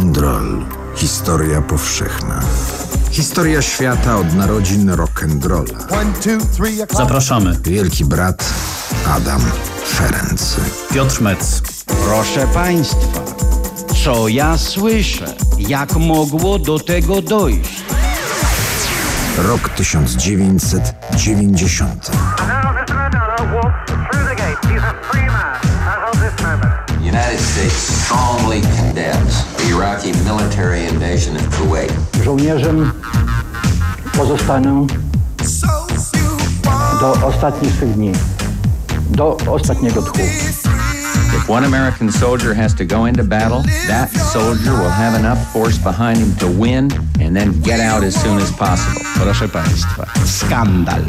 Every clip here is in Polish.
and roll. Historia powszechna. Historia świata od narodzin rock'n'rolla. Zapraszamy. Wielki brat Adam Ferenc. Piotr Metz. Proszę Państwa, co ja słyszę? Jak mogło do tego dojść? Rok 1990. United States strongly condemns the Iraqi military invasion of Kuwait. Żołnierzem pozostanę do ostatnich swych dni, do ostatniego tchu. If one American soldier has to go into battle, that soldier will have enough force behind him to win and then get out as soon as possible. Proszę Państwa, skandal.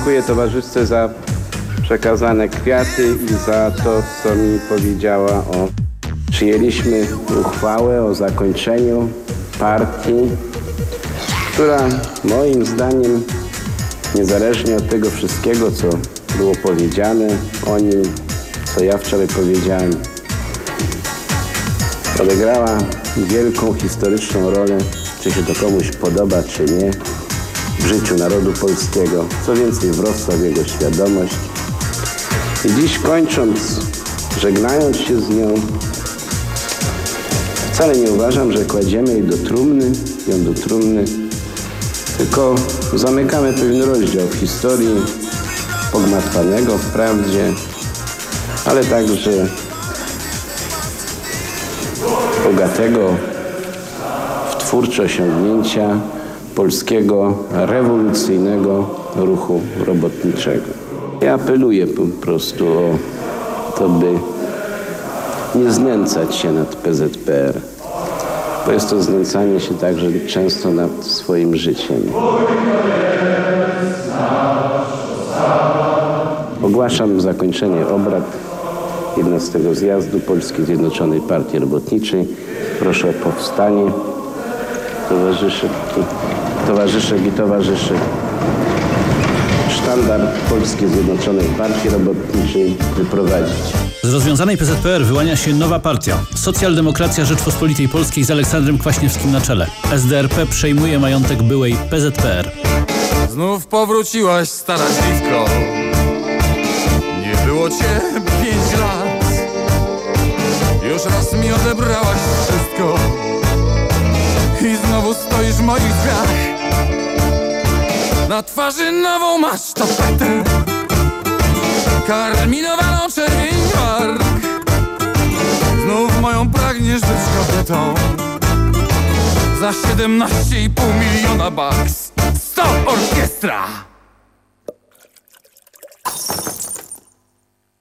Dziękuję towarzyszce za przekazane kwiaty i za to, co mi powiedziała o... Przyjęliśmy uchwałę o zakończeniu partii, która moim zdaniem, niezależnie od tego wszystkiego, co było powiedziane o nim, co ja wczoraj powiedziałem, odegrała wielką historyczną rolę, czy się to komuś podoba, czy nie, w życiu narodu polskiego. Co więcej, wrosła w jego świadomość. I dziś kończąc, żegnając się z nią, wcale nie uważam, że kładziemy jej do trumny, ją do trumny, tylko zamykamy pewien rozdział w historii pogmatwanego wprawdzie, ale także bogatego w twórcze osiągnięcia polskiego rewolucyjnego ruchu robotniczego. Ja apeluję po prostu o to, by nie znęcać się nad PZPR, bo jest to znęcanie się także często nad swoim życiem. Ogłaszam zakończenie obrad 11 zjazdu Polskiej Zjednoczonej Partii Robotniczej. Proszę o powstanie towarzyszek, towarzyszek i towarzyszy. Sztandar Polskiej Zjednoczonej Partii Robotniczej wyprowadzić. Z rozwiązanej PZPR wyłania się nowa partia. Socjaldemokracja Rzeczpospolitej Polskiej z Aleksandrem Kwaśniewskim na czele. SDRP przejmuje majątek byłej PZPR. Znów powróciłaś, stara dziwko Nie było cię pięć lat Już raz mi odebrałaś wszystko I znowu stoisz w moich drzwiach. Na twarzy nową masz tapetę. Karminowaną czerwień warg Znów moją pragniesz być kobietą. Za 17,5 miliona baks Stop orkiestra!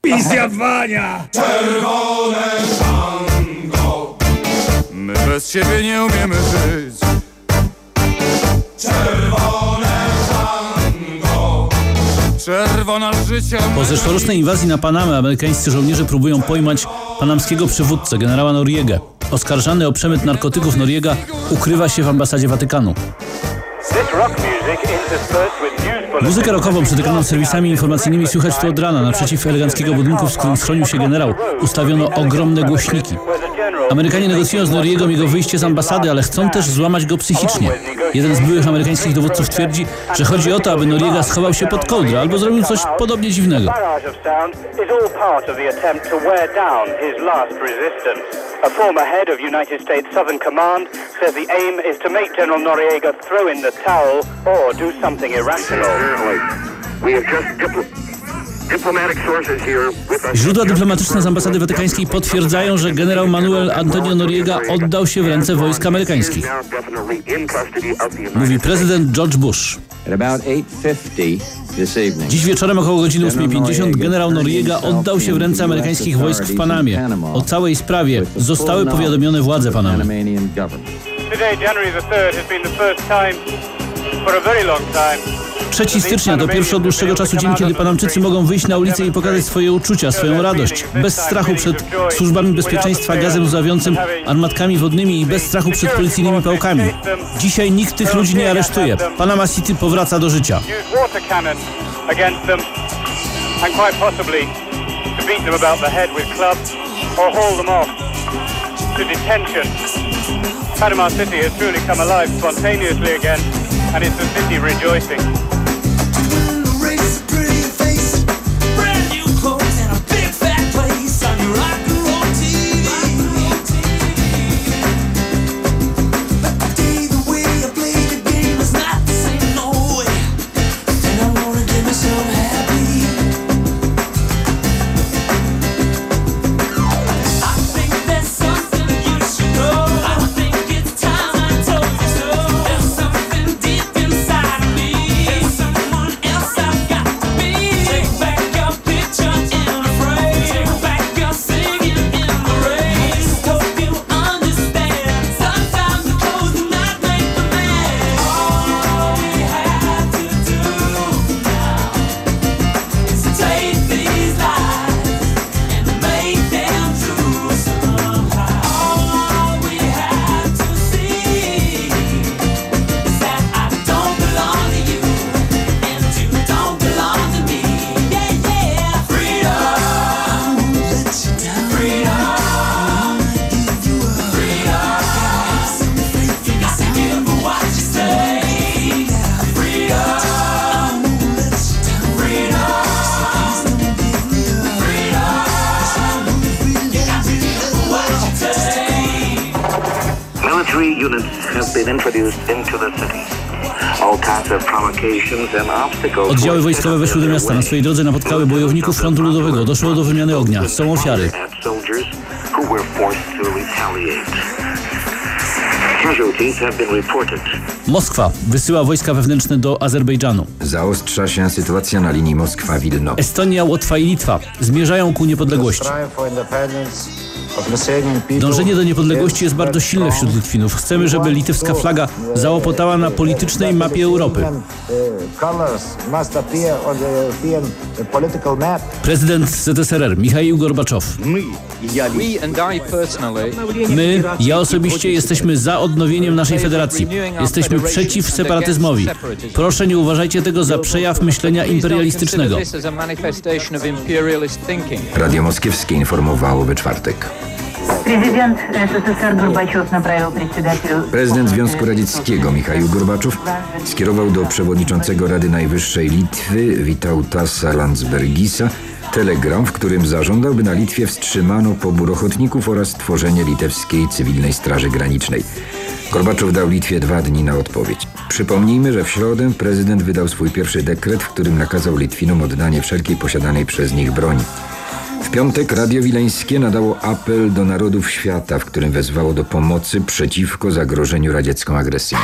Pizjawania! Czerwone My bez ciebie nie umiemy żyć. Czerwone tango. Czerwona życia. Po zeszłorocznej inwazji na Panamę amerykańscy żołnierze próbują pojmać panamskiego przywódcę, generała Noriegę. Oskarżany o przemyt narkotyków Noriega ukrywa się w ambasadzie Watykanu. Muzykę rockową przetykaną serwisami informacyjnymi słychać tu od rana. Naprzeciw eleganckiego budynku, w którym schronił się generał, ustawiono ogromne głośniki. Amerykanie negocjują z Noriegą jego wyjście z ambasady, ale chcą też złamać go psychicznie. Jeden z byłych amerykańskich dowódców twierdzi, że chodzi o to, aby Noriega schował się pod kołdrę albo zrobił coś podobnie dziwnego. A former head of United States Southern Command says the aim is to make General Noriega throw in the towel or do something irrational. We have just Źródła dyplomatyczne z ambasady watykańskiej potwierdzają, że generał Manuel Antonio Noriega oddał się w ręce wojsk amerykańskich. Mówi prezydent George Bush. Dziś wieczorem około godziny 8.50 generał Noriega oddał się w ręce amerykańskich wojsk w Panamie. O całej sprawie zostały powiadomione władze Panamy. Today, January the 3rd, has been the first time for a very long time 3 stycznia to pierwszy od dłuższego czasu dzień, kiedy Panamczycy mogą wyjść na ulicę i pokazać swoje uczucia, swoją radość. Bez strachu przed służbami bezpieczeństwa, gazem łzawiącym, armatkami wodnymi i bez strachu przed policyjnymi pałkami. Dzisiaj nikt tych ludzi nie aresztuje. Panama City powraca do życia. Panama City has truly come alive spontaneously again, and it's a city rejoicing. Oddziały wojskowe weszły do miasta. Na swojej drodze napotkały bojowników frontu ludowego. Doszło do wymiany ognia. Są ofiary. Moskwa wysyła wojska wewnętrzne do Azerbejdżanu. Zaostrza się sytuacja na linii Moskwa-Wilno. Estonia, Łotwa i Litwa zmierzają ku niepodległości. Dążenie do niepodległości jest bardzo silne wśród Litwinów. Chcemy, żeby litewska flaga załopotała na politycznej mapie Europy. Prezydent ZSRR Michał Gorbaczow. My, ja osobiście jesteśmy za odnowieniem naszej federacji. Jesteśmy przeciw separatyzmowi. Proszę nie uważajcie tego za przejaw myślenia imperialistycznego. Radio Moskiewskie informowało we czwartek. Prezydent Związku Radzieckiego Michał Gorbaczow skierował do przewodniczącego Rady Najwyższej Litwy Witautasa Landsbergisa telegram, w którym zażądał, by na Litwie wstrzymano pobór ochotników oraz tworzenie litewskiej cywilnej straży granicznej. Gorbaczow dał Litwie dwa dni na odpowiedź. Przypomnijmy, że w środę prezydent wydał swój pierwszy dekret, w którym nakazał Litwinom oddanie wszelkiej posiadanej przez nich broni. W piątek Radio Wileńskie nadało apel do narodów świata, w którym wezwało do pomocy przeciwko zagrożeniu radziecką agresją.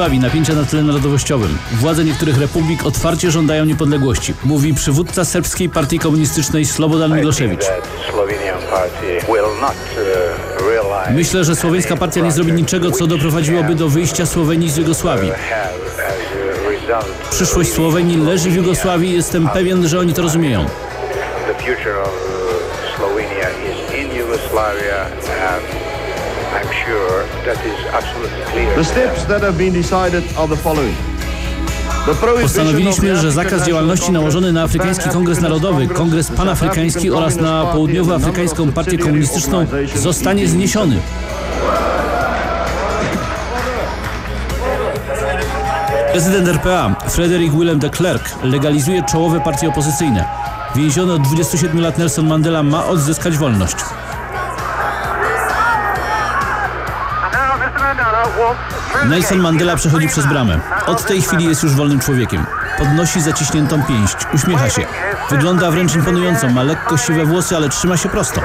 Jugosławii napięcia na tle narodowościowym. Władze niektórych republik otwarcie żądają niepodległości, mówi przywódca serbskiej partii komunistycznej Slobodan Milošević. Myślę, że słoweńska partia nie zrobi niczego, co doprowadziłoby do wyjścia Słowenii z Jugosławii. Przyszłość Słowenii leży w Jugosławii i jestem pewien, że oni to rozumieją. Uh, Slovenia is in Yugoslavia and sure that is absolutely clear. The steps that have been decided are the following. Postanowiliśmy, the że zakaz działalności nałożony na the Afrykański Kongres Narodowy, Congress, Kongres the Panafrykański South oraz African na Communist Południowo Party, Afrykańską a number of Partię Komunistyczną zostanie zniesiony. Prezydent RPA Frederick Willem de Klerk legalizuje czołowe partie opozycyjne. Więziony od 27 lat Nelson Mandela ma odzyskać wolność. Nelson Mandela przechodzi przez bramę. Od tej chwili jest już wolnym człowiekiem. Podnosi zaciśniętą pięść, uśmiecha się. Wygląda wręcz imponująco, ma lekko siwe włosy, ale trzyma się prosto.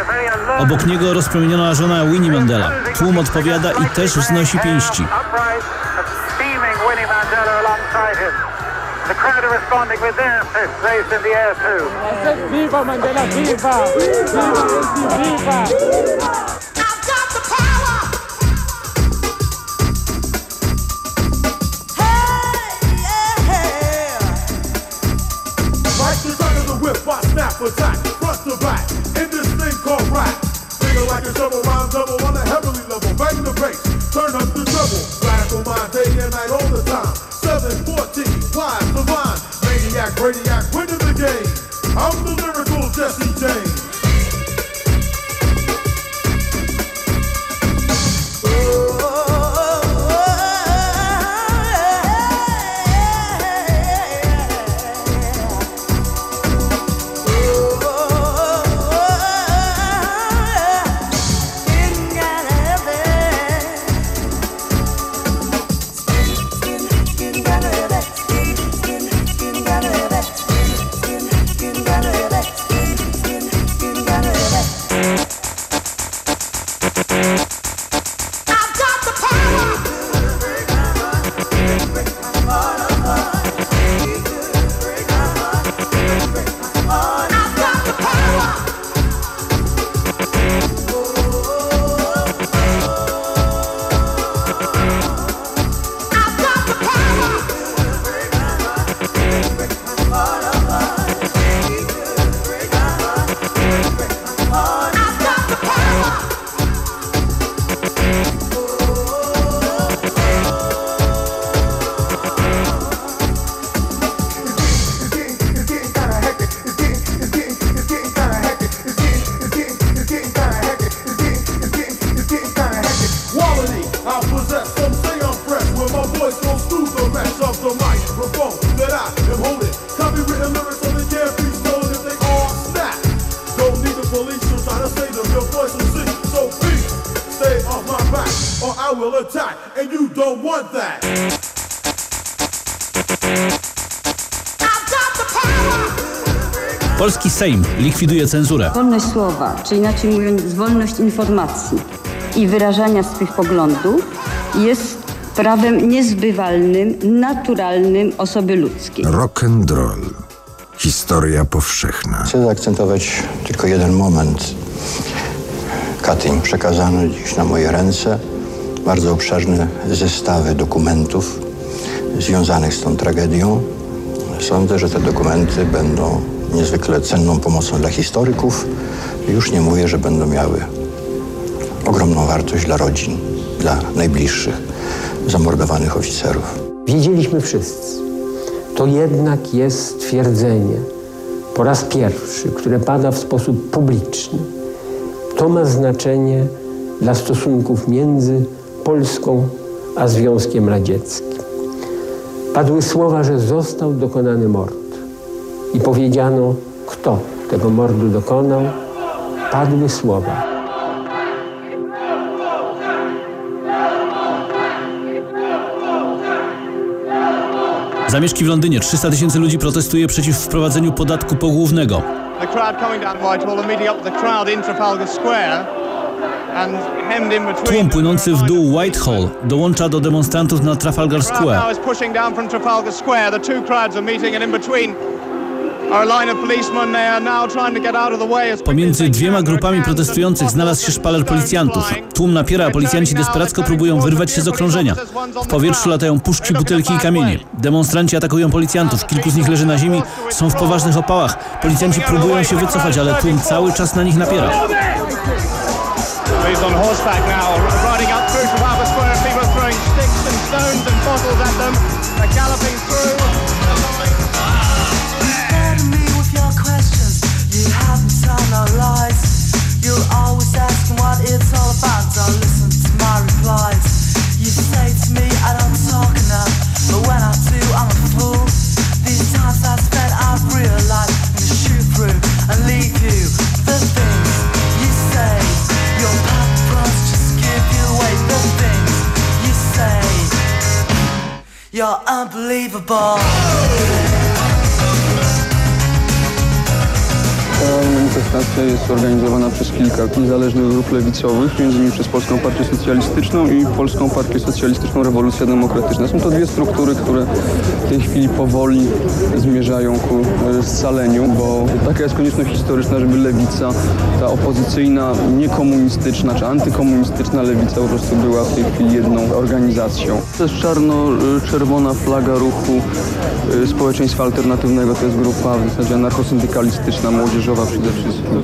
Obok niego rozpromieniona żona Winnie Mandela. Tłum odpowiada i też wznosi pięści. The crowd are responding with their fists raised in the air too. Viva Mandela, viva! Viva, viva! Turn up the treble. Sejm likwiduje cenzurę. Wolność słowa, czy inaczej mówiąc wolność informacji i wyrażania swych poglądów jest prawem niezbywalnym, naturalnym osoby ludzkiej. Rock and roll. Historia powszechna. Chcę zaakcentować tylko jeden moment. Katyń przekazano dziś na moje ręce bardzo obszerne zestawy dokumentów związanych z tą tragedią. Sądzę, że te dokumenty będą niezwykle cenną pomocą dla historyków. Już nie mówię, że będą miały ogromną wartość dla rodzin, dla najbliższych zamordowanych oficerów. Wiedzieliśmy wszyscy. To jednak jest stwierdzenie po raz pierwszy, które pada w sposób publiczny. To ma znaczenie dla stosunków między Polską a Związkiem Radzieckim. Padły słowa, że został dokonany mord. I powiedziano, kto tego mordu dokonał. Padły słowa. Zamieszki w Londynie. 300 tysięcy ludzi protestuje przeciw wprowadzeniu podatku pogłównego. The crowd coming down Whitehall and meeting up with the crowd in Trafalgar Square. and hemmed in between. Tłum płynący w dół Whitehall dołącza do demonstrantów na Trafalgar Square. Pomiędzy dwiema grupami protestujących znalazł się szpaler policjantów. Tłum napiera, a policjanci desperacko próbują wyrwać się z okrążenia. W powietrzu latają puszki, butelki i kamienie. Demonstranci atakują policjantów. Kilku z nich leży na ziemi, są w poważnych opałach. Policjanci próbują się wycofać, ale tłum cały czas na nich napiera. He's on horseback now, riding up organizowana przez kilka niezależnych grup lewicowych, między innymi przez Polską Partię Socjalistyczną i Polską Partię Socjalistyczną Rewolucja Demokratyczna. Są to dwie struktury, które w tej chwili powoli zmierzają ku e, scaleniu, bo taka jest konieczność historyczna, żeby lewica, ta opozycyjna, niekomunistyczna czy antykomunistyczna lewica po prostu była w tej chwili jedną organizacją. To jest czarno-czerwona flaga ruchu e, społeczeństwa alternatywnego, to jest grupa w zasadzie anarchosyndykalistyczna, młodzieżowa przede wszystkim.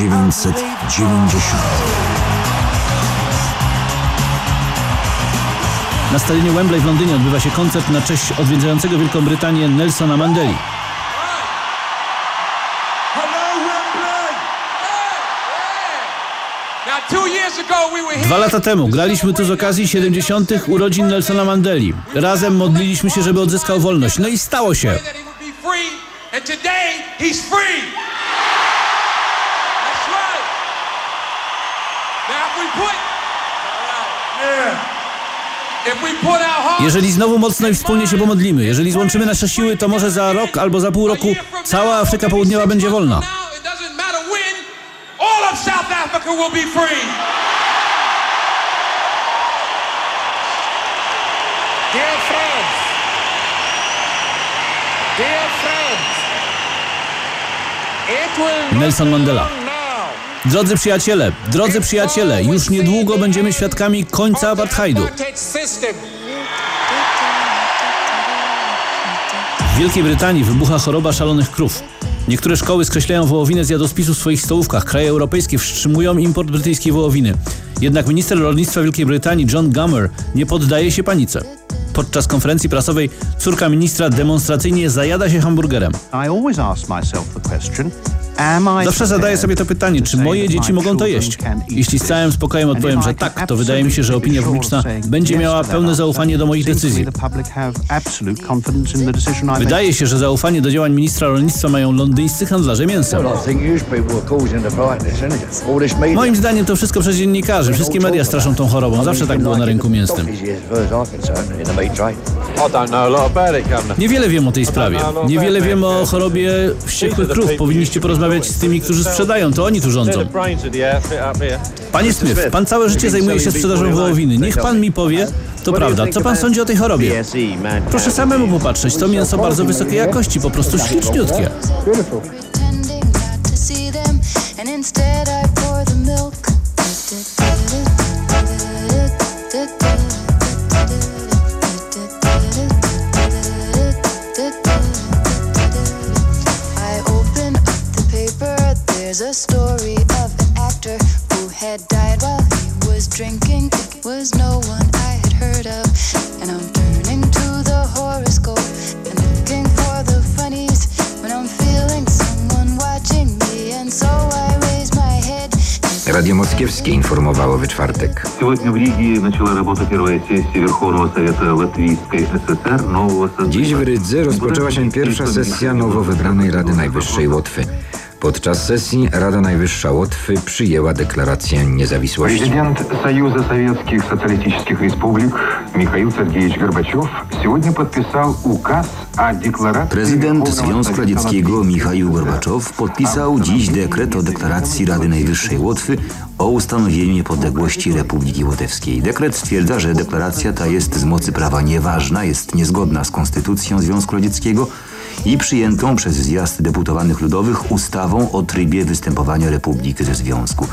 1990. Na stadionie Wembley w Londynie odbywa się koncert na cześć odwiedzającego Wielką Brytanię Nelsona Mandeli. Dwa lata temu graliśmy tu z okazji 70. urodzin Nelsona Mandeli. Razem modliliśmy się, żeby odzyskał wolność. No i stało się. and today he's free. Jeżeli znowu mocno i wspólnie się pomodlimy, jeżeli złączymy nasze siły, to może za rok albo za pół roku cała Afryka Południowa będzie wolna. Dear friends, dear friends, Nelson Mandela. Drodzy przyjaciele, drodzy przyjaciele, już niedługo będziemy świadkami końca apartheidu. W Wielkiej Brytanii wybucha choroba szalonych krów. Niektóre szkoły skreślają wołowinę z jadłospisu w swoich stołówkach. Kraje europejskie wstrzymują import brytyjskiej wołowiny. Jednak minister rolnictwa Wielkiej Brytanii John Gummer nie poddaje się panice. Podczas konferencji prasowej córka ministra demonstracyjnie zajada się hamburgerem. I always ask myself the question, Zawsze zadaję sobie to pytanie, czy moje dzieci mogą to jeść? Jeśli z całym spokojem odpowiem, że tak, to wydaje mi się, że opinia publiczna będzie miała pełne zaufanie do moich decyzji. Wydaje się, że zaufanie do działań ministra rolnictwa mają londyńscy handlarze media. Moim zdaniem to wszystko przez dziennikarzy. Wszystkie media straszą tą chorobą. Zawsze tak było na rynku mięsnym. Niewiele wiem o tej sprawie. Niewiele wiem o chorobie wściekłych krów. Powinniście porozmawiać rozmawiać z tymi, którzy sprzedają. To oni tu rządzą. Panie Smith, pan całe życie zajmuje się sprzedażą wołowiny. Niech pan mi powie, to prawda, co pan sądzi o tej chorobie? Proszę samemu popatrzeć, to mięso bardzo wysokiej jakości, po prostu śliczniutkie. the story of an actor who had died while he was drinking. It was no one I had heard of. And I'm turning to the horoscope and looking for the funnies when I'm feeling someone watching me. And so I raise my head. Radio Moskiewskie informowało we czwartek. Dziś w Rydze rozpoczęła się pierwsza sesja nowo wybranej Rady Najwyższej Łotwy. Podczas sesji Rada Najwyższa Łotwy przyjęła deklarację niezawisłości. Президент Союза Советских Социалистических Республик Михаил Сергеевич Горбачев сегодня подписал указ о декларации Prezydent Верховного Związku Совета Radzieckiego Michaił Gorbaczow podpisał dziś dekret o deklaracji Rady Najwyższej Łotwy o ustanowieniu niepodległości Republiki Łotewskiej. Dekret stwierdza, że deklaracja ta jest z mocy prawa nieważna, jest niezgodna z Konstytucją Związku Radzieckiego i przyjętą przez zjazd deputowanych ludowych ustawą o trybie występowania Republiki ze Związku.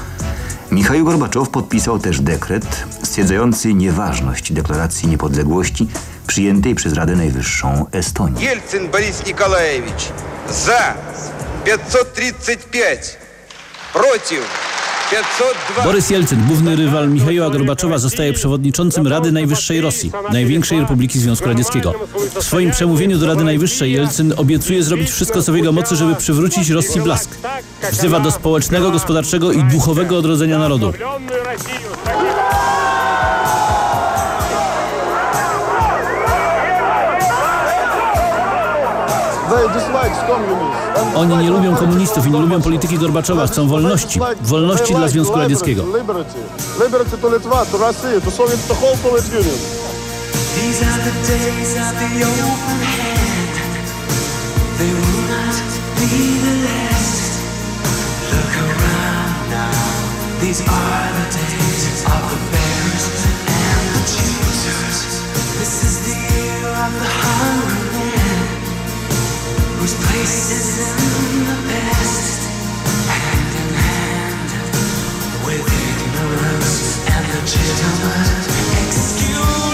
Michał Gorbaczow podpisał też dekret stwierdzający nieważność deklaracji niepodległości przyjętej przez Radę Najwyższą Estonii. Jelcyn Boris Nikolajewicz za 535 przeciw Borys Jelcyn, główny rywal Michaiła Gorbaczowa, zostaje przewodniczącym Rady Najwyższej Rosji, największej republiki Związku Radzieckiego. W swoim przemówieniu do Rady Najwyższej Jelcyn obiecuje zrobić wszystko co w jego mocy, żeby przywrócić Rosji blask. Wzywa do społecznego, gospodarczego i duchowego odrodzenia narodu. Oni nie lubią komunistów i nie lubią polityki Gorbaczowa, chcą wolności. Wolności dla Związku Radzieckiego. Liberty to Litva, to Russia, to whole Soviet Union. These are the days of the open hand. They will not be the last. Look around now. These are the days of the bears and the choosers. This is the year of the man, legitimate excuse.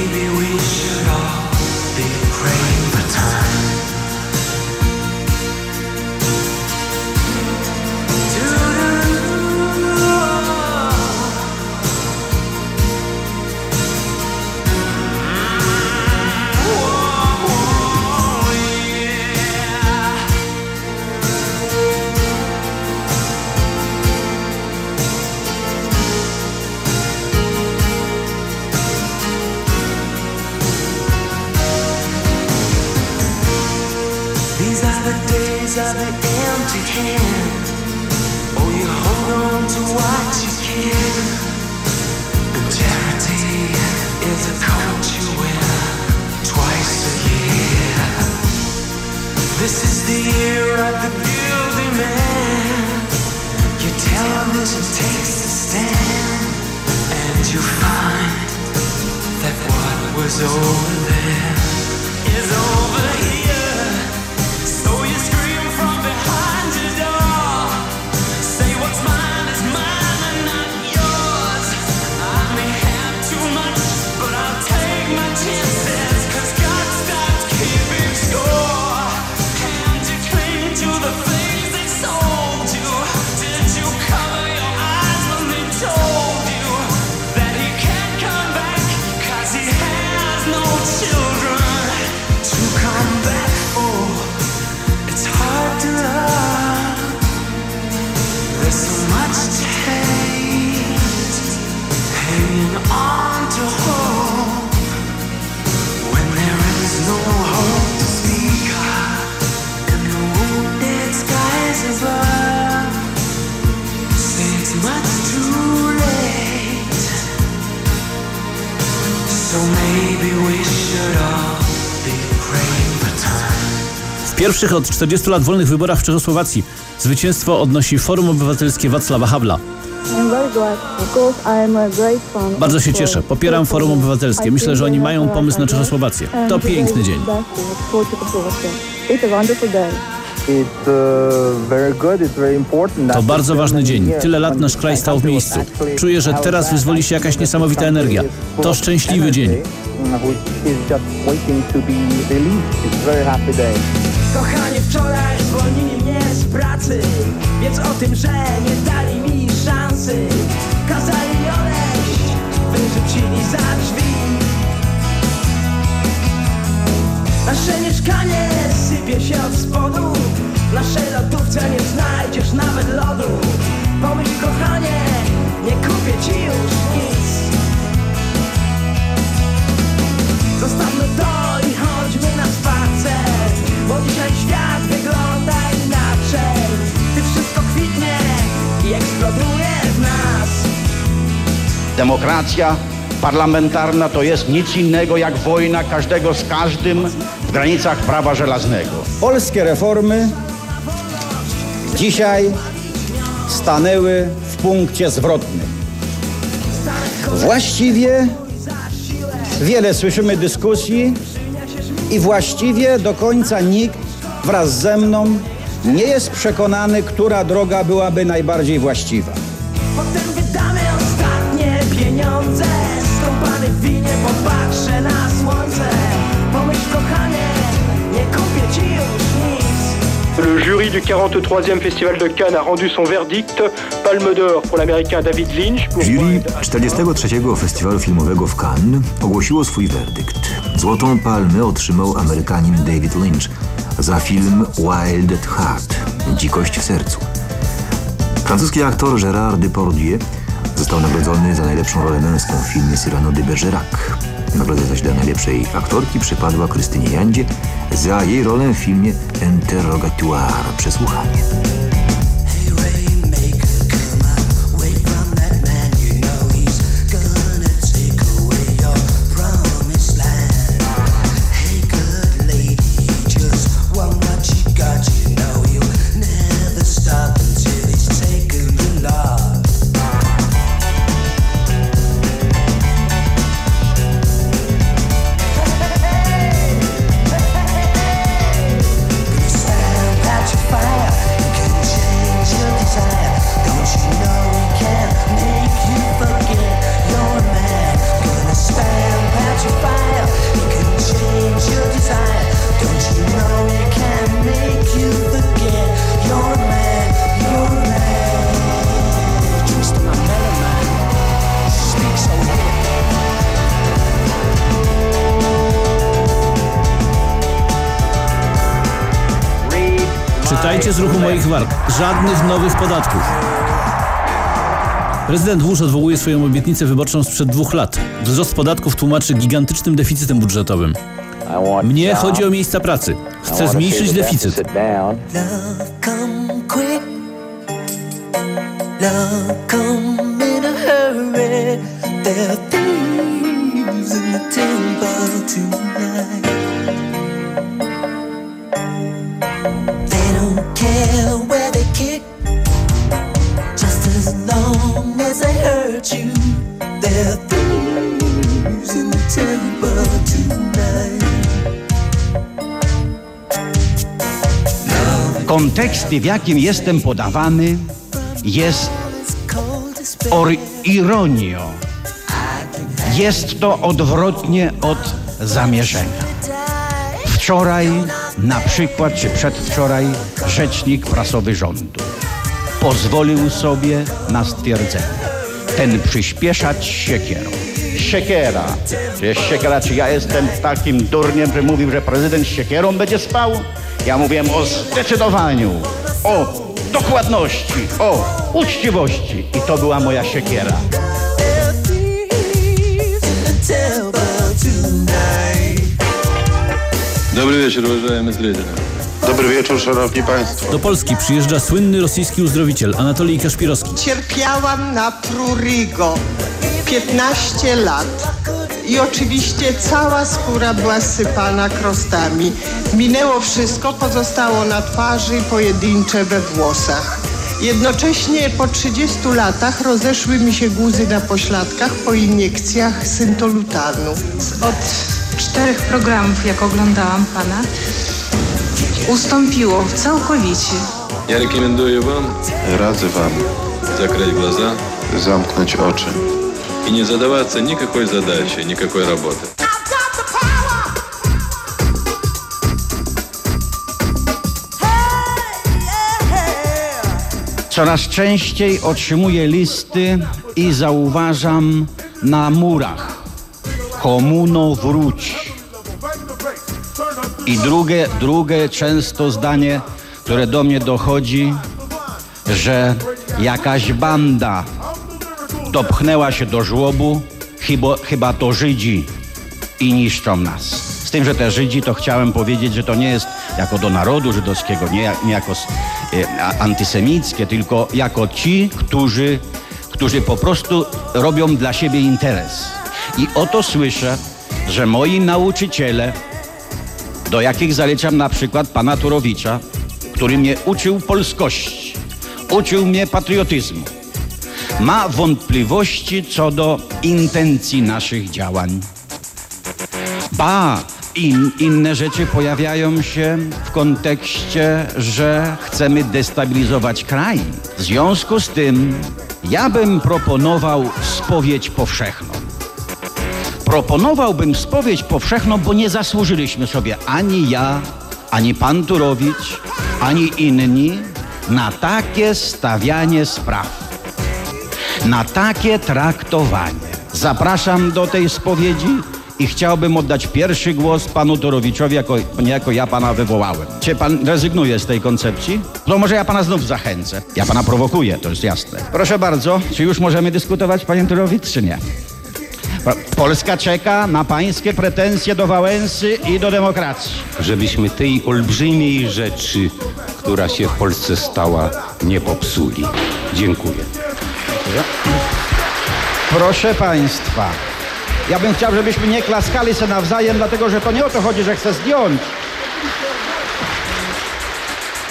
Maybe we should pierwszych od 40 lat wolnych wyborach w Czechosłowacji zwycięstwo odnosi Forum Obywatelskie Wacława Havla. Bardzo się cieszę. Popieram Forum Obywatelskie. Myślę, że oni mają pomysł na Czechosłowację. To piękny dzień. To bardzo ważny dzień. Tyle lat nasz kraj stał w miejscu. Czuję, że teraz wyzwoli się jakaś niesamowita energia. To szczęśliwy dzień. Kochanie, wczoraj zwolnili mnie z pracy Więc o tym, że nie dali mi szansy Kazali odejść, wyrzucili za drzwi. Nasze mieszkanie sypie się od spodu W naszej lodówce nie znajdziesz nawet lodu. Pomyśl kochanie, nie kupię ci już nic. Zostawmy to i chodźmy na spacer dzisiaj świat wygląda inaczej Ty wszystko kwitnie i eksploduje w nas Demokracja parlamentarna to jest nic innego jak wojna każdego z każdym w granicach prawa żelaznego. Polskie reformy dzisiaj stanęły w punkcie zwrotnym. Właściwie wiele słyszymy dyskusji i właściwie do końca nikt wraz ze mną nie jest przekonany, która droga byłaby najbardziej właściwa. Potem wydamy ostatnie pieniądze Skąpany w winie popatrzę na słońce Pomyśl kochanie, nie kupię ci już nic Le jury du 43e Festival de Cannes a rendu son verdict. Palme d'or pour l'américain David Lynch. Pour Jury 43. Festiwalu Filmowego w Cannes ogłosiło swój werdykt. Złotą palmę otrzymał Amerykanin David Lynch za film Wild at Heart – Dzikość w sercu. Francuski aktor Gérard Depardieu został nagrodzony za najlepszą rolę męską w filmie Cyrano de Bergerac. Nagroda zaś dla najlepszej aktorki przypadła Krystynie Jandzie za jej rolę w filmie Interrogatoire – Przesłuchanie. Żadnych nowych podatków. Prezydent Bush odwołuje swoją obietnicę wyborczą sprzed dwóch lat. Wzrost podatków tłumaczy gigantycznym deficytem budżetowym. Mnie chodzi o miejsca pracy. Chcę zmniejszyć deficyt. Care where kick. Just as long as they hurt you. There are thieves in the temple tonight. Kontekst, w jakim jestem podawany, jest or ironią. Jest to odwrotnie od zamierzenia. Wczoraj, na przykład, czy przedwczoraj, rzecznik prasowy rządu pozwolił sobie na stwierdzenie. Ten przyspieszać siekierą. Siekiera. Jest siekiera, czy ja jestem takim durniem, że mówił, że prezydent z siekierą będzie spał? Ja mówiłem o zdecydowaniu, o dokładności, o uczciwości. I to była moja siekiera. Dobry wieczór, uważajmy z liderem. Dobry wieczór, szanowni państwo. Do Polski przyjeżdża słynny rosyjski uzdrowiciel Anatolij Kaszpirowski. Cierpiałam na prurigo 15 lat i oczywiście cała skóra była sypana krostami. Minęło wszystko, pozostało na twarzy pojedyncze we włosach. Jednocześnie po 30 latach rozeszły mi się guzy na pośladkach po iniekcjach syntolutanu. Od czterech programów, jak oglądałam pana, устąpiło całkowicie. Я рекомендую вам Radzę wam закрыть глаза zamknąć oczy и не задаваться никакой задачи, никакой работы. Coraz częściej otrzymuję listy i zauważam na murach komuno wróć. I drugie, drugie często zdanie, które do mnie dochodzi, że jakaś banda dopchnęła się do żłobu, chyba, chyba to Żydzi i niszczą nas. Z tym, że te Żydzi, to chciałem powiedzieć, że to nie jest jako do narodu żydowskiego, nie, nie jako e, antysemickie, tylko jako ci, którzy, którzy po prostu robią dla siebie interes. I oto słyszę, że moi nauczyciele, do jakich zaliczam na przykład pana Turowicza, który mnie uczył polskości, uczył mnie patriotyzmu, ma wątpliwości co do intencji naszych działań. Ba, in, inne rzeczy pojawiają się w kontekście, że chcemy destabilizować kraj. W związku z tym ja bym proponował spowiedź powszechną. Proponowałbym spowiedź powszechną, bo nie zasłużyliśmy sobie ani ja, ani pan Turowicz, ani inni na takie stawianie spraw, na takie traktowanie. Zapraszam do tej spowiedzi i chciałbym oddać pierwszy głos panu Torowiczowi, jako, niejako ja pana wywołałem. Czy pan rezygnuje z tej koncepcji? To może ja pana znów zachęcę. Ja pana prowokuję, to jest jasne. Proszę bardzo, czy już możemy dyskutować, panie Torowicz, czy nie? Polska czeka na pańskie pretensje do Wałęsy i do demokracji. żebyśmy tej olbrzymiej rzeczy, która się w Polsce stała, nie popsuli. Dziękuję. Proszę państwa, ja bym chciał, żebyśmy nie klaskali się nawzajem, dlatego że to nie o to chodzi, że chcę zdjąć.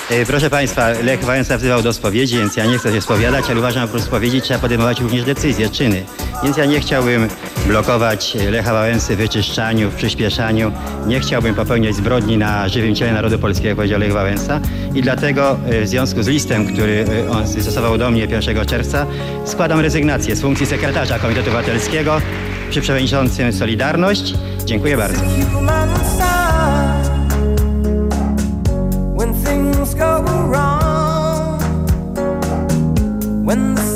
E, Proszę Państwa, Lech Wałęsa wzywał do spowiedzi, więc ja nie chcę się spowiadać, ale uważam, że oprócz spowiedzi trzeba podejmować również decyzje, czyny. Więc ja nie chciałbym blokować Lecha Wałęsy w wyczyszczaniu, w przyspieszaniu. Nie chciałbym popełniać zbrodni na żywym ciele narodu polskiego, jak powiedział Lech Wałęsa. I dlatego e, w związku z listem, który e, on stosował do mnie 1 czerwca, składam rezygnację z funkcji sekretarza Komitetu Obywatelskiego przy przewodniczącym Solidarność. Dziękuję bardzo. When things go wrong. When the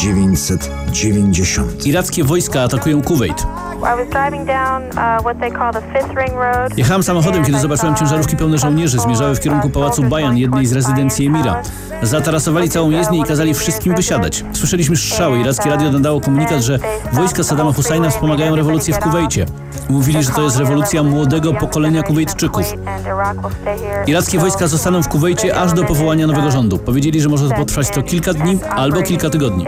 1990. Irackie wojska atakują down uh. Jechałem samochodem, kiedy zobaczyłem ciężarówki pełne żołnierzy. Zmierzały w kierunku pałacu Bajan, jednej z rezydencji emira. Zatarasowali całą jezdnię i kazali wszystkim wysiadać. Słyszeliśmy strzały. Irackie radio nadało komunikat, że wojska Saddama Husajna wspomagają rewolucję w Kuwejcie. Mówili, że to jest rewolucja młodego pokolenia Kuwejtczyków. Irackie wojska zostaną w Kuwejcie aż do powołania nowego rządu. Powiedzieli, że może potrwać to kilka dni albo kilka tygodni.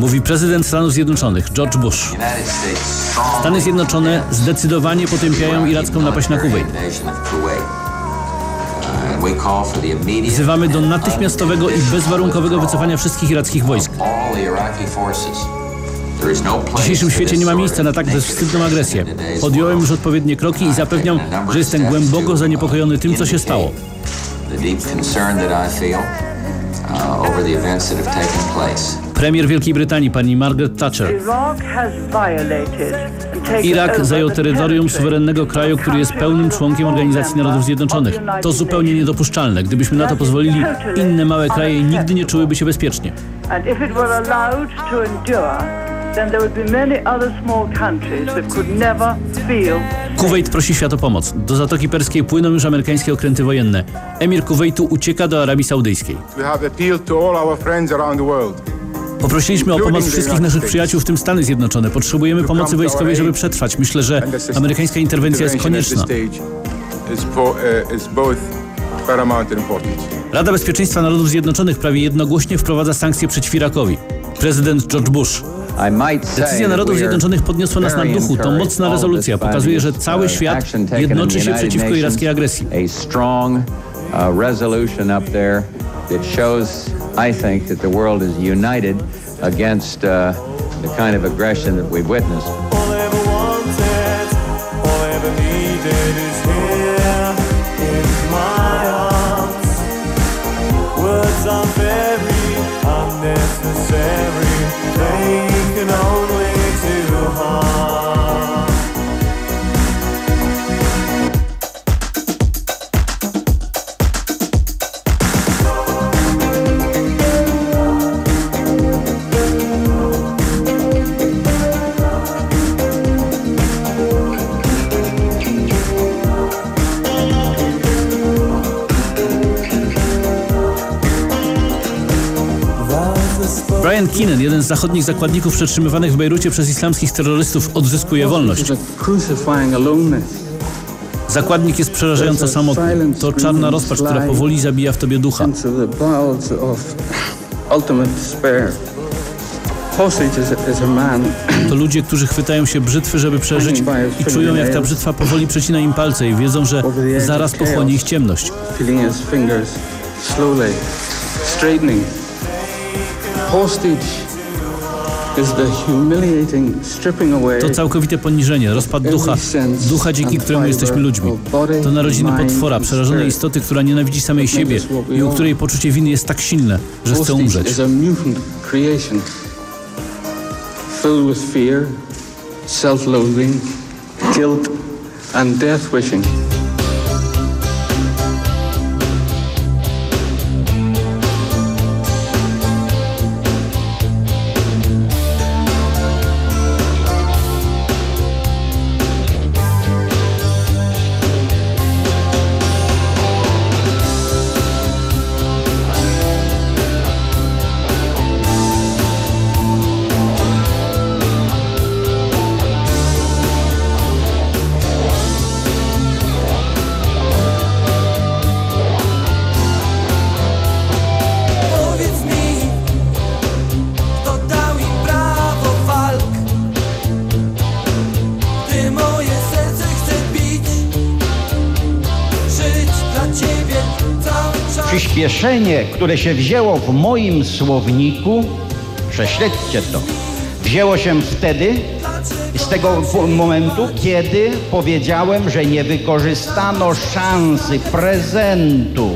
Mówi prezydent Stanów Zjednoczonych George Bush. Stany Zjednoczone zdecydowanie potępiają iracką napaść na Kuwejt. Wzywamy do natychmiastowego i bezwarunkowego wycofania wszystkich irackich wojsk. W dzisiejszym świecie nie ma miejsca na tak bezwstydną agresję. Podjąłem już odpowiednie kroki i zapewniam, że jestem głęboko zaniepokojony tym, co się stało. Premier Wielkiej Brytanii, pani Margaret Thatcher. Irak zajął terytorium suwerennego kraju, który jest pełnym członkiem Organizacji Narodów Zjednoczonych. To zupełnie niedopuszczalne. Gdybyśmy na to pozwolili, inne małe kraje nigdy nie czułyby się bezpiecznie. Kuwait prosi świat o pomoc. Do Zatoki Perskiej płyną już amerykańskie okręty wojenne. Emir Kuwaitu ucieka do Arabii Saudyjskiej. We have appealed to all our friends around the world. Poprosiliśmy o pomoc wszystkich naszych przyjaciół, w tym Stany Zjednoczone. Potrzebujemy pomocy wojskowej, żeby przetrwać. Myślę, że amerykańska interwencja jest konieczna. Important. Rada Bezpieczeństwa Narodów Zjednoczonych prawie jednogłośnie wprowadza sankcje przeciw Irakowi. Prezydent George Bush. Decyzja Narodów Zjednoczonych podniosła nas na duchu. To mocna rezolucja. Pokazuje, że cały świat jednoczy się przeciwko irackiej agresji. A strong uh, resolution up there that shows, I think, that the world is united against uh, the kind of aggression that we've witnessed. All I ever wanted, all I ever needed is here in my arms. Words are very unnecessary, they can only Brian Keenan, jeden z zachodnich zakładników przetrzymywanych w Bejrucie przez islamskich terrorystów, odzyskuje wolność. Zakładnik jest przerażająco samotny. To czarna rozpacz, która powoli zabija w tobie ducha. To ludzie, którzy chwytają się brzytwy, żeby przeżyć i czują, jak ta brzytwa powoli przecina im palce i wiedzą, że zaraz pochłonie ich ciemność. To całkowite poniżenie, rozpad ducha, ducha dzięki któremu jesteśmy ludźmi. To narodziny potwora, przerażonej istoty, która nienawidzi samej siebie i u której poczucie winy jest tak silne, że chce umrzeć. filled with fear, self-loathing, guilt, and death wishing. Przyspieszenie, które się wzięło w moim słowniku, prześledźcie to, wzięło się wtedy, z tego momentu, kiedy powiedziałem, że nie wykorzystano szansy, prezentu,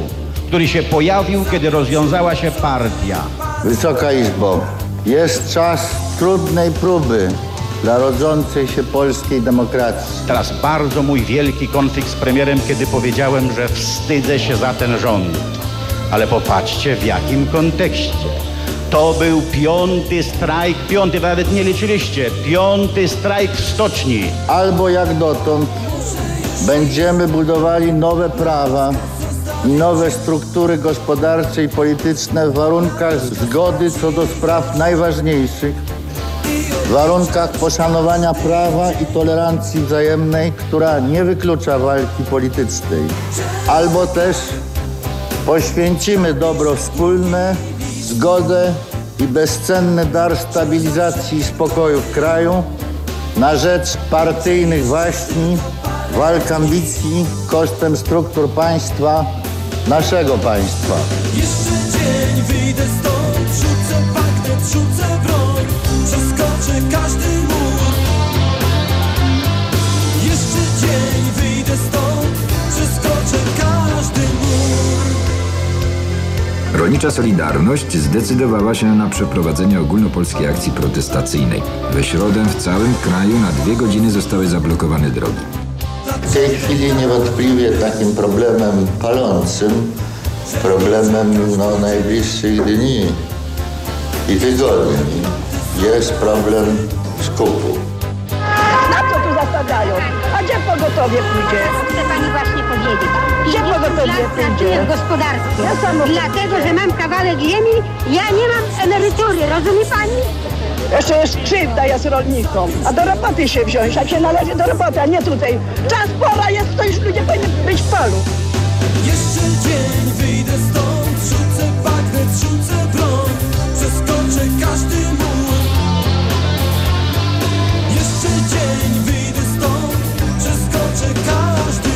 który się pojawił, kiedy rozwiązała się partia. Wysoka Izbo, jest czas trudnej próby dla rodzącej się polskiej demokracji. Teraz bardzo mój wielki konflikt z premierem, kiedy powiedziałem, że wstydzę się za ten rząd. Ale popatrzcie w jakim kontekście. To był piąty strajk, piąty, wy nawet nie liczyliście, piąty strajk w stoczni. Albo jak dotąd będziemy budowali nowe prawa nowe struktury gospodarcze i polityczne w warunkach zgody co do spraw najważniejszych, w warunkach poszanowania prawa i tolerancji wzajemnej, która nie wyklucza walki politycznej. Albo też poświęcimy dobro wspólne, zgodę i bezcenny dar stabilizacji i spokoju w kraju na rzecz partyjnych waśni, walk ambicji kosztem struktur państwa, naszego państwa. Jeszcze dzień wyjdę stąd Rzucę bagnet, rzucę broń Przeskoczę każdy mur Jeszcze dzień wyjdę stąd Przeskoczę Rolnicza Solidarność zdecydowała się na przeprowadzenie ogólnopolskiej akcji protestacyjnej. We środę w całym kraju na dwie godziny zostały zablokowane drogi. W tej chwili niewątpliwie takim problemem palącym, problemem no, najbliższych dni i tygodni jest problem skupu. Pogotowie pójdzie? Chcę pani właśnie powiedzieć. Gdzie pogotowie lat pójdzie? gospodarstwie. Ja samo- Dlatego, że mam kawałek ziemi, ja nie mam emerytury, rozumie pani? Jeszcze jest krzywda jest rolnikom. A do roboty się wziąć, jak się należy do roboty, a nie tutaj. Czas, pora jest, to już ludzie powinni być w polu. Jeszcze dzień wyjdę stąd, rzucę bagnet, rzucę broń, przeskoczę każdy mur. Jeszcze dzień wyjdę stąd, przeskoczę każdy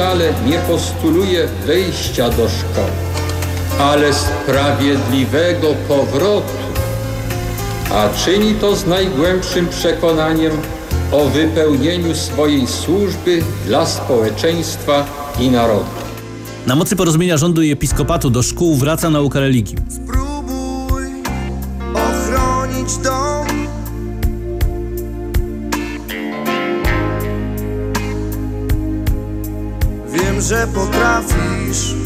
wcale nie postuluje wejścia do szkoły, ale sprawiedliwego powrotu, a czyni to z najgłębszym przekonaniem o wypełnieniu swojej służby dla społeczeństwa i narodu. Na mocy porozumienia rządu i episkopatu do szkół wraca nauka religii. Wiem, że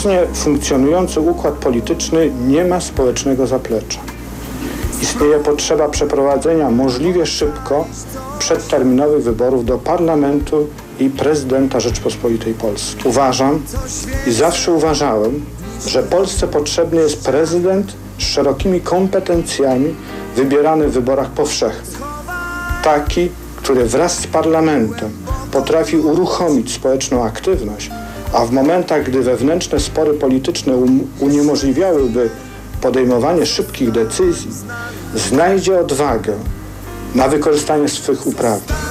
Obecnie funkcjonujący układ polityczny nie ma społecznego zaplecza. Istnieje potrzeba przeprowadzenia możliwie szybko przedterminowych wyborów do parlamentu i prezydenta Rzeczpospolitej Polskiej. Uważam i zawsze uważałem, że Polsce potrzebny jest prezydent z szerokimi kompetencjami wybierany w wyborach powszechnych. Taki, który wraz z parlamentem potrafi uruchomić społeczną aktywność, a w momentach, gdy wewnętrzne spory polityczne um- uniemożliwiałyby podejmowanie szybkich decyzji, znajdzie odwagę na wykorzystanie swych uprawnień. tak.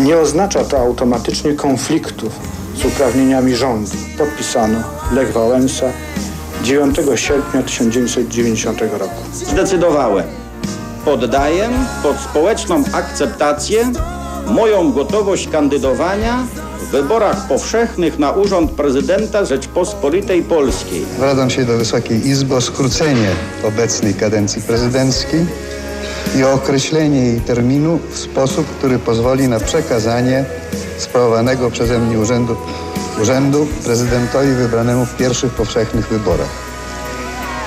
Nie oznacza to automatycznie konfliktów z uprawnieniami rządu. Podpisano Lech Wałęsa 9 sierpnia 1990 roku. Zdecydowałem. Poddaję pod społeczną akceptację moją gotowość kandydowania w wyborach powszechnych na urząd prezydenta Rzeczpospolitej Polskiej. Zwracam się do Wysokiej Izby o skrócenie obecnej kadencji prezydenckiej i określenie jej terminu w sposób, który pozwoli na przekazanie sprawowanego przeze mnie urzędu, urzędu prezydentowi wybranemu w pierwszych powszechnych wyborach.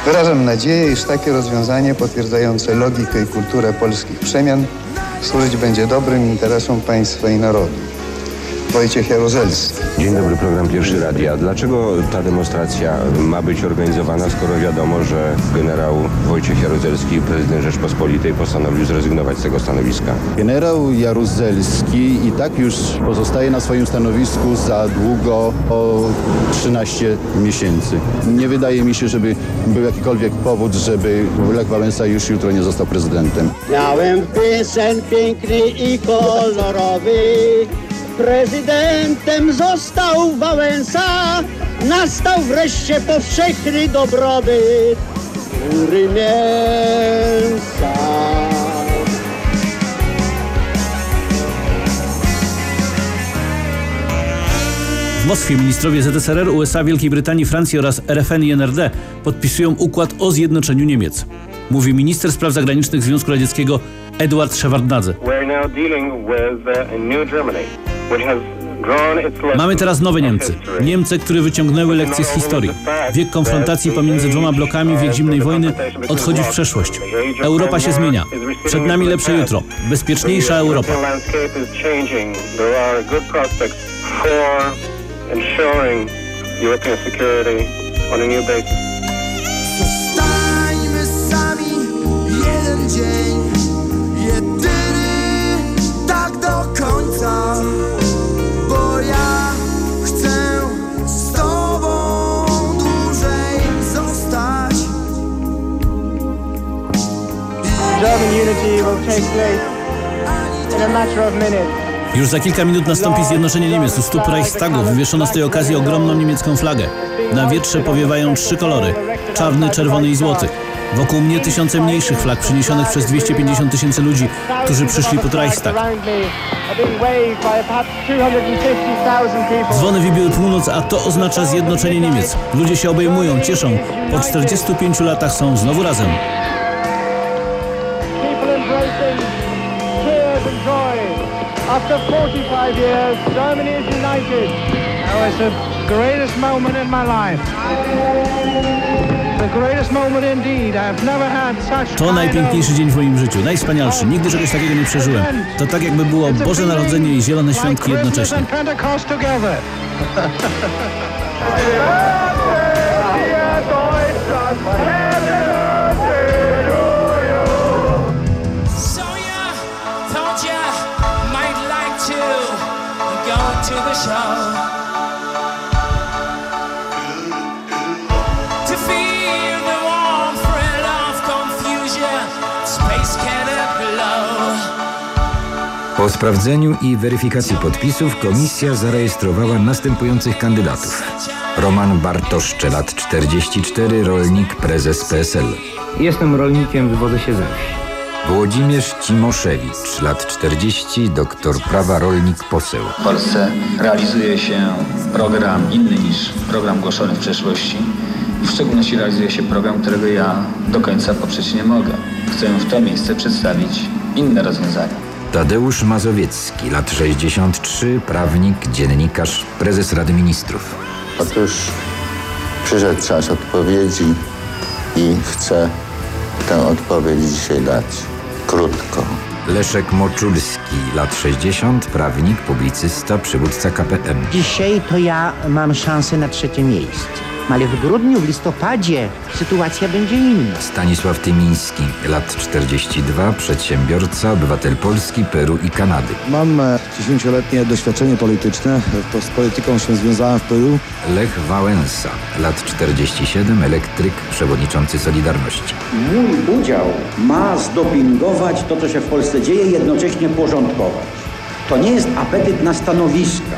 Wyrażam nadzieję, iż takie rozwiązanie potwierdzające logikę i kulturę polskich przemian służyć będzie dobrym interesom państwa i narodu. Wojciech Jaruzelski. Dzień dobry, program Pierwszy Radia. Dlaczego ta demonstracja ma być organizowana, skoro wiadomo, że generał Wojciech Jaruzelski, prezydent Rzeczpospolitej, postanowił zrezygnować z tego stanowiska? Generał Jaruzelski i tak już pozostaje na swoim stanowisku za długo o 13 miesięcy. Nie wydaje mi się, żeby był jakikolwiek powód, żeby Lech Wałęsa już jutro nie został prezydentem. Miałem piosen piękny i kolorowy. Prezydentem został Wałęsa. Nastał wreszcie powszechny dobrobyt. góry mięsa. W Moskwie ministrowie ZSRR, USA, Wielkiej Brytanii, Francji oraz RFN i NRD podpisują układ o zjednoczeniu Niemiec. Mówi minister spraw zagranicznych Związku Radzieckiego Eduard Szewardnadze. Mamy teraz nowe Niemcy. Niemcy, które wyciągnęły lekcje z historii. Wiek konfrontacji pomiędzy dwoma blokami, wiek zimnej wojny odchodzi w przeszłość. Europa się zmienia. Przed nami lepsze jutro. Bezpieczniejsza Europa. European security on a new basis. Już za kilka minut nastąpi zjednoczenie Niemiec. U stóp Reichstagu wywieszono z tej okazji ogromną niemiecką flagę. Na wietrze powiewają trzy kolory. Czarny, czerwony i złoty. Wokół mnie tysiące mniejszych flag przyniesionych przez 250 tysięcy ludzi, którzy przyszli pod Reichstag. Around me are being waved by perhaps 250,000 people. Dzwony wybiły północ, a to oznacza zjednoczenie Niemiec. Ludzie się obejmują, cieszą. Po 45 latach są znowu razem. After 45 years, Germany is united. Now it's the greatest moment in my life. The greatest moment indeed. I've never had such To najpiękniejszy dzień w moim życiu, najwspanialszy. Nigdy czegoś takiego nie przeżyłem. To tak jakby było Boże Narodzenie i Zielone Świątki jednocześnie. to the show to feel the warm thrill of confusion. Space cannot glow. Po sprawdzeniu i weryfikacji podpisów komisja zarejestrowała następujących kandydatów. Roman Bartoszcze, lat 44, rolnik, prezes PSL. Jestem rolnikiem, wywodzę się ze wsi. Włodzimierz Cimoszewicz, lat 40, doktor prawa, rolnik, poseł. W Polsce realizuje się program inny niż program głoszony w przeszłości. W szczególności realizuje się program, którego ja do końca poprzeć nie mogę. Chcę w to miejsce przedstawić inne rozwiązania. Tadeusz Mazowiecki, lat 63, prawnik, dziennikarz, prezes Rady Ministrów. Otóż przyszedł czas odpowiedzi i chcę tę odpowiedź dzisiaj dać krótko. Leszek Moczulski, lat 60, prawnik, publicysta, przywódca KPM. Dzisiaj to ja mam szansę na trzecie miejsce. Ale w grudniu, w listopadzie sytuacja będzie inna. Stanisław Tymiński, lat 42, przedsiębiorca, obywatel Polski, Peru i Kanady. Mam e, 10-letnie doświadczenie polityczne. Po- Z polityką się związałem w Peru. Lech Wałęsa, lat 47, elektryk, przewodniczący Solidarności. Mój udział ma zdopingować to, co się w Polsce dzieje, jednocześnie porządkować. To nie jest apetyt na stanowiska.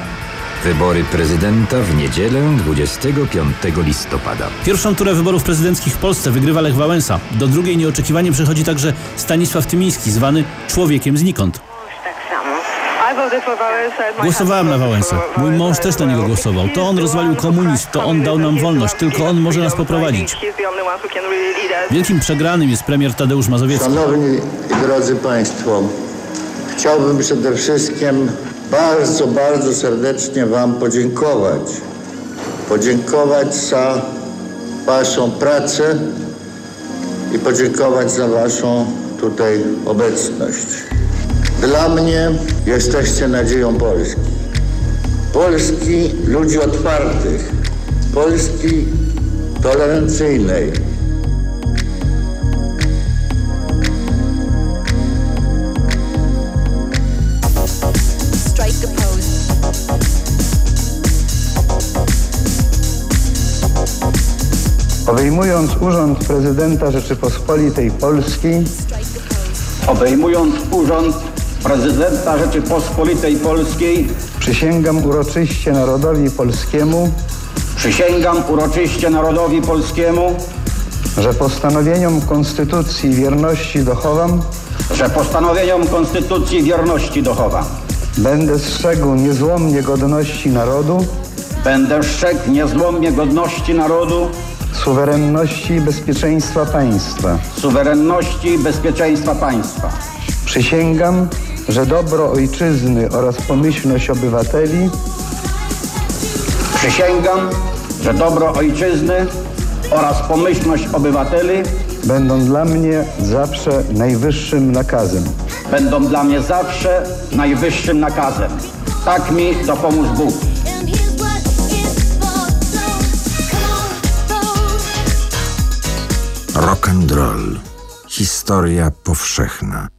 Wybory prezydenta w niedzielę 25 listopada. Pierwszą turę wyborów prezydenckich w Polsce wygrywa Lech Wałęsa. Do drugiej nieoczekiwanie przechodzi także Stanisław Tymiński, zwany człowiekiem znikąd. Głosowałem na Wałęsę. Mój mąż też na niego głosował. To on rozwalił komunizm, to on dał nam wolność, tylko on może nas poprowadzić. Wielkim przegranym jest premier Tadeusz Mazowiecki. Szanowni i drodzy Państwo, chciałbym przede wszystkim bardzo, bardzo serdecznie Wam podziękować. Podziękować za Waszą pracę i podziękować za Waszą tutaj obecność. Dla mnie jesteście nadzieją Polski. Polski ludzi otwartych, Polski tolerancyjnej, Obejmując urząd prezydenta Rzeczypospolitej Polskiej, Obejmując urząd prezydenta Rzeczypospolitej Polskiej, przysięgam uroczyście narodowi polskiemu, przysięgam uroczyście narodowi polskiemu. Że postanowieniom Konstytucji wierności dochowam, że postanowieniom Konstytucji wierności dochowam. będę strzegł niezłomnie godności narodu, Będę strzegł niezłomnie godności narodu, suwerenności i bezpieczeństwa państwa. suwerenności i bezpieczeństwa państwa. Przysięgam, że dobro ojczyzny oraz pomyślność obywateli Przysięgam, że dobro ojczyzny oraz pomyślność obywateli będą dla mnie zawsze najwyższym nakazem. będą dla mnie zawsze najwyższym nakazem. Tak mi dopomóż Bóg. Rock and roll. Historia powszechna.